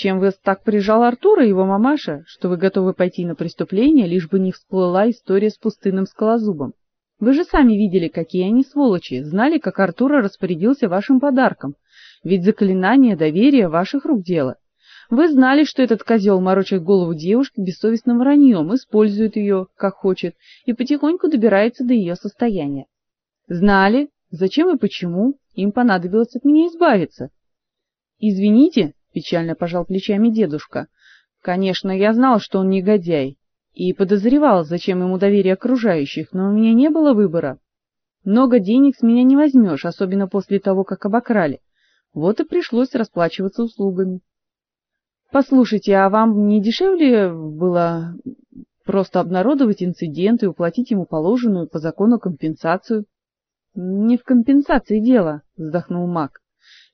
Чем вы так прижал Артура и его мамаша, что вы готовы пойти на преступление, лишь бы не всплыла история с пустынным скалозубом? Вы же сами видели, какие они сволочи, знали, как Артура распорядился вашим подарком. Ведь заклинание доверия ваших рук дело. Вы знали, что этот козел морочит голову девушке бессовестным враньем, использует ее, как хочет, и потихоньку добирается до ее состояния. Знали, зачем и почему им понадобилось от меня избавиться. Извините, печально пожал плечами дедушка. Конечно, я знал, что он негодяй, и подозревал, зачем ему доверие окружающих, но у меня не было выбора. Много денег с меня не возьмешь, особенно после того, как обокрали. Вот и пришлось расплачиваться услугами. Послушайте, а вам не дешевле было просто обнародовать инцидент и уплатить ему положенную по закону компенсацию? Не в компенсации дело, вздохнул Мак.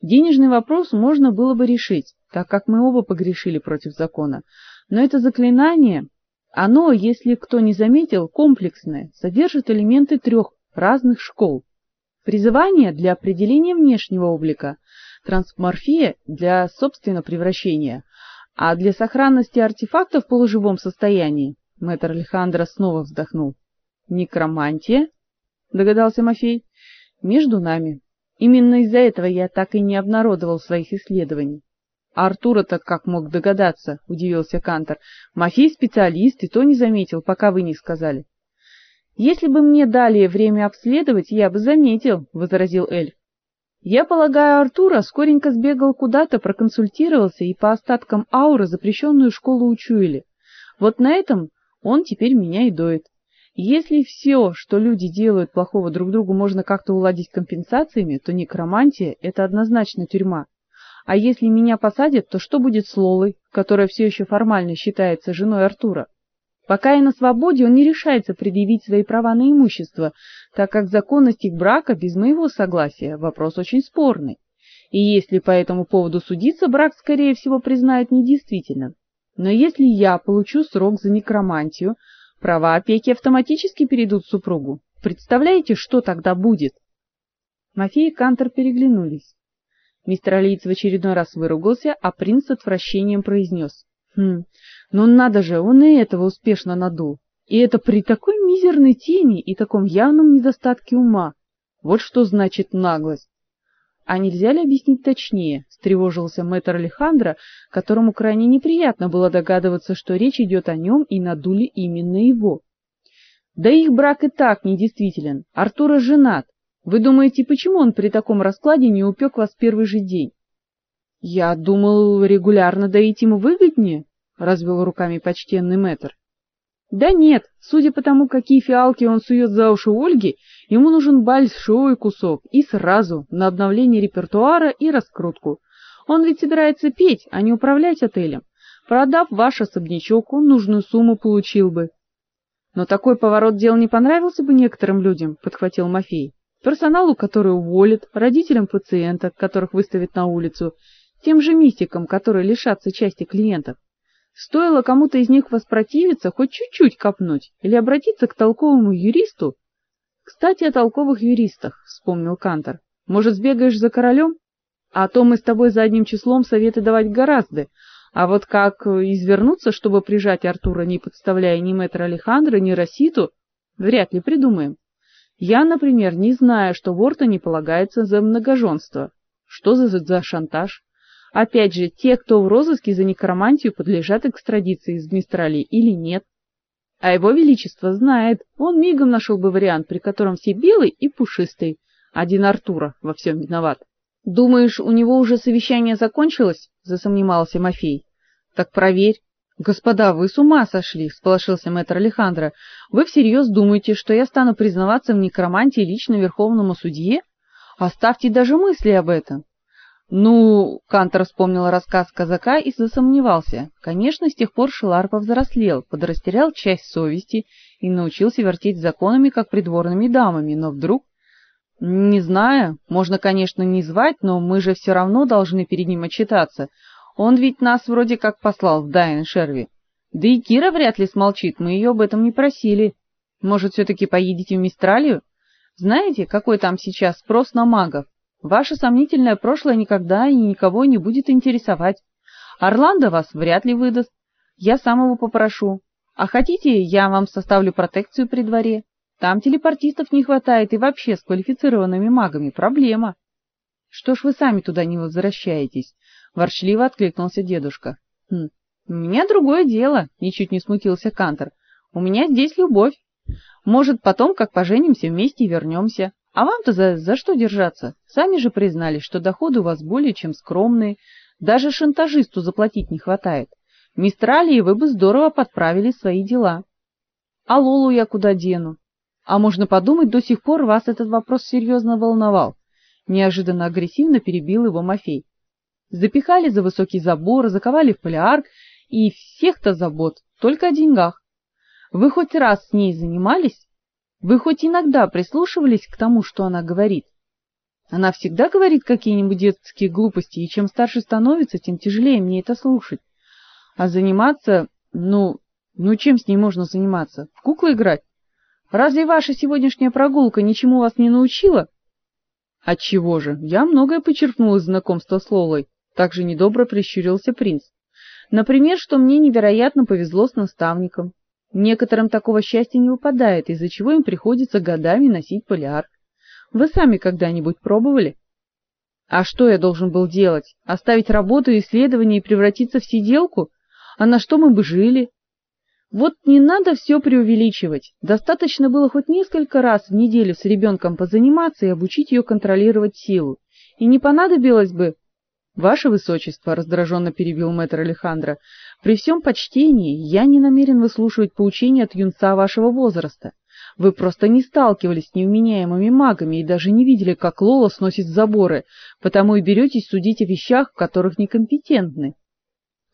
Денежный вопрос можно было бы решить, так как мы оба погрешили против закона. Но это заклинание оно, если кто не заметил, комплексное, содержит элементы трех разных школ. Призывание для определения внешнего облика, трансморфия для собственного превращения, а для сохранности артефакта в полуживом состоянии. Мэтр Алехандро снова вздохнул. Некромантия, догадался Мафей. Между нами. Именно из-за этого я так и не обнародовал своих исследований. А Артура-то как мог догадаться, удивился Кантор. Мафей специалист и то не заметил, пока вы не сказали. Если бы мне дали время обследовать, я бы заметил, возразил эльф. Я полагаю, Артура скоренько сбегал куда-то, проконсультировался и по остаткам ауры запрещенную школу учуяли. Вот на этом он теперь меня и доит. Если все, что люди делают плохого друг другу, можно как-то уладить компенсациями, то некромантия это однозначно тюрьма. А если меня посадят, то что будет с Лолой, которая все еще формально считается женой Артура? Пока я на свободе, он не решается предъявить свои права на имущество, так как законность их брака без моего согласия вопрос очень спорный. И если по этому поводу судиться, брак скорее всего признают недействительным. Но если я получу срок за некромантию, права опеки автоматически перейдут супругу. Представляете, что тогда будет? Мафей и Кантер переглянулись. Мистер Алиец в очередной раз выругался, а принц с отвращением произнес. Хм. Ну надо же, он и этого успешно надул. И это при такой мизерной тени и таком явном недостатке ума. Вот что значит наглость. А нельзя ли объяснить точнее? встревожился мэтр Алехандро, которому крайне неприятно было догадываться, что речь идет о нем и надули именно его. Да их брак и так недействителен. Артур женат, вы думаете, почему он при таком раскладе не упек вас в первый же день? Я думал, регулярно доить ему выгоднее, развел руками почтенный мэтр. Да нет, судя по тому, какие фиалки он сует за уши Ольги, ему нужен большой кусок и сразу на обновление репертуара и раскрутку. Он ведь собирается петь, а не управлять отелем. Продав ваш особнячок, он нужную сумму получил бы. Но такой поворот дел не понравился бы некоторым людям, подхватил Мафей персоналу, который уволят, родителям пациенток, которых выставят на улицу, тем же мистикам, которые лишатся части клиентов. Стоило кому-то из них воспротивиться, хоть чуть-чуть копнуть или обратиться к толковому юристу. Кстати, о толковых юристах, вспомнил Кантор. Может, сбегаешь за королем? А то мы с тобой задним числом советы давать гораздо. А вот как извернуться, чтобы прижать Артура, не подставляя ни мэтра Алехандро, ни Роситу, вряд ли придумаем. Я, например, не знаю, что Ворта не полагается за многоженство. Что за, за шантаж? Опять же, те, кто в розыске за некромантию, подлежат экстрадиции из Мистрали или нет. А его величество знает, он мигом нашел бы вариант, при котором все белый и пушистый. Один Артура во всем виноват. Думаешь, у него уже совещание закончилось? засомневался Мафей. Так проверь. Господа, вы с ума сошли, всполошился мэтр Алехандро. Вы всерьез думаете, что я стану признаваться в некромантии лично верховному судье? Оставьте даже мысли об этом. Ну, Кантор вспомнил рассказ казака и засомневался. Конечно, с тех пор Шилар повзрослел, подрастерял часть совести и научился вертеть законами, как придворными дамами, но вдруг не знаю, можно, конечно, не звать, но мы же все равно должны перед ним отчитаться. Он ведь нас вроде как послал в Дайн Шерви. Да и Кира вряд ли смолчит, мы ее об этом не просили. Может, все таки поедете в Мистралию? Знаете, какой там сейчас спрос на магов? Ваше сомнительное прошлое никогда и никого не будет интересовать. Орландо вас вряд ли выдаст. Я сам его попрошу. А хотите, я вам составлю протекцию при дворе? Там телепортистов не хватает, и вообще с квалифицированными магами проблема. Что ж вы сами туда не возвращаетесь? ворчливо откликнулся дедушка. Хм, у меня другое дело, ничуть не смутился Кантор. У меня здесь любовь. Может, потом, как поженимся, вместе вернемся. А вам-то за, за что держаться? Сами же признались, что доходы у вас более чем скромные, даже шантажисту заплатить не хватает. Мистралии вы бы здорово подправили свои дела. А Лолу я куда дену? А можно подумать, до сих пор вас этот вопрос серьезно волновал. Неожиданно агрессивно перебил его Мафей. Запихали за высокий забор, заковали в полиарк, и всех-то забот только о деньгах. Вы хоть раз с ней занимались? Вы хоть иногда прислушивались к тому, что она говорит? Она всегда говорит какие-нибудь детские глупости, и чем старше становится, тем тяжелее мне это слушать. А заниматься, ну, ну чем с ней можно заниматься? В куклы играть? Разве ваша сегодняшняя прогулка ничему вас не научила? Отчего же? Я многое почерпнул из знакомства с Лолой. Также недобро прищурился принц. Например, что мне невероятно повезло с наставником. Некоторым такого счастья не выпадает, из-за чего им приходится годами носить полиарк. Вы сами когда-нибудь пробовали? А что я должен был делать? Оставить работу и исследования и превратиться в сиделку? А на что мы бы жили? Вот не надо все преувеличивать. Достаточно было хоть несколько раз в неделю с ребенком позаниматься и обучить ее контролировать силу. И не понадобилось бы Ваше высочество, раздраженно перебил мэтр Алехандро, при всем почтении я не намерен выслушивать поучения от юнца вашего возраста. Вы просто не сталкивались с невменяемыми магами и даже не видели, как Лола сносит заборы, потому и беретесь судить о вещах, в которых некомпетентны.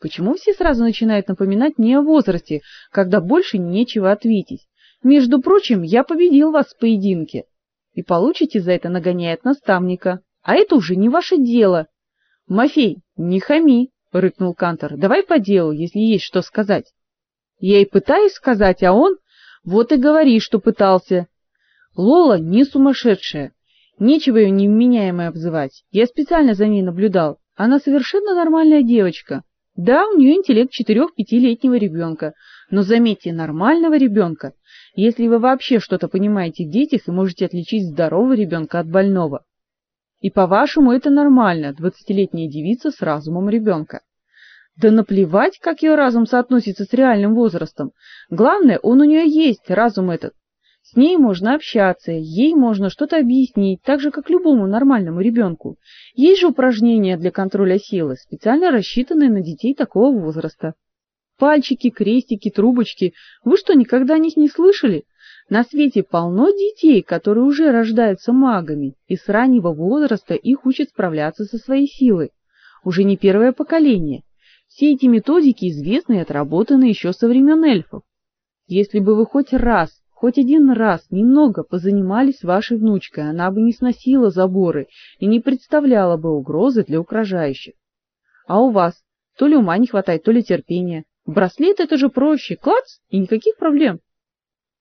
Почему все сразу начинают напоминать мне о возрасте, когда больше нечего ответить? Между прочим, я победил вас в поединке, и получите за это нагоняя от наставника. А это уже не ваше дело. Мафей, не хами, рыкнул Кантор. Давай по делу, если есть что сказать. Я и пытаюсь сказать, а он вот и говори, что пытался. Лола не сумасшедшая. Нечего ее невменяемой обзывать. Я специально за ней наблюдал. Она совершенно нормальная девочка. Да, у нее интеллект четырех-пятилетнего ребенка, но заметьте, нормального ребенка. Если вы вообще что-то понимаете в детях и можете отличить здорового ребенка от больного. И по-вашему это нормально, двадцатилетняя девица с разумом ребенка. Да наплевать, как ее разум соотносится с реальным возрастом. Главное, он у нее есть, разум этот. С ней можно общаться, ей можно что-то объяснить, так же как любому нормальному ребенку. Есть же упражнения для контроля силы, специально рассчитанные на детей такого возраста. Пальчики, крестики, трубочки. Вы что, никогда о них не слышали? На свете полно детей, которые уже рождаются магами, и с раннего возраста их учат справляться со своей силой. Уже не первое поколение. Все эти методики известны и отработаны еще со времен эльфов. Если бы вы хоть раз, хоть один раз немного позанимались вашей внучкой, она бы не сносила заборы и не представляла бы угрозы для окружающих. А у вас то ли ума не хватает, то ли терпения. Браслет это же проще, клац, и никаких проблем.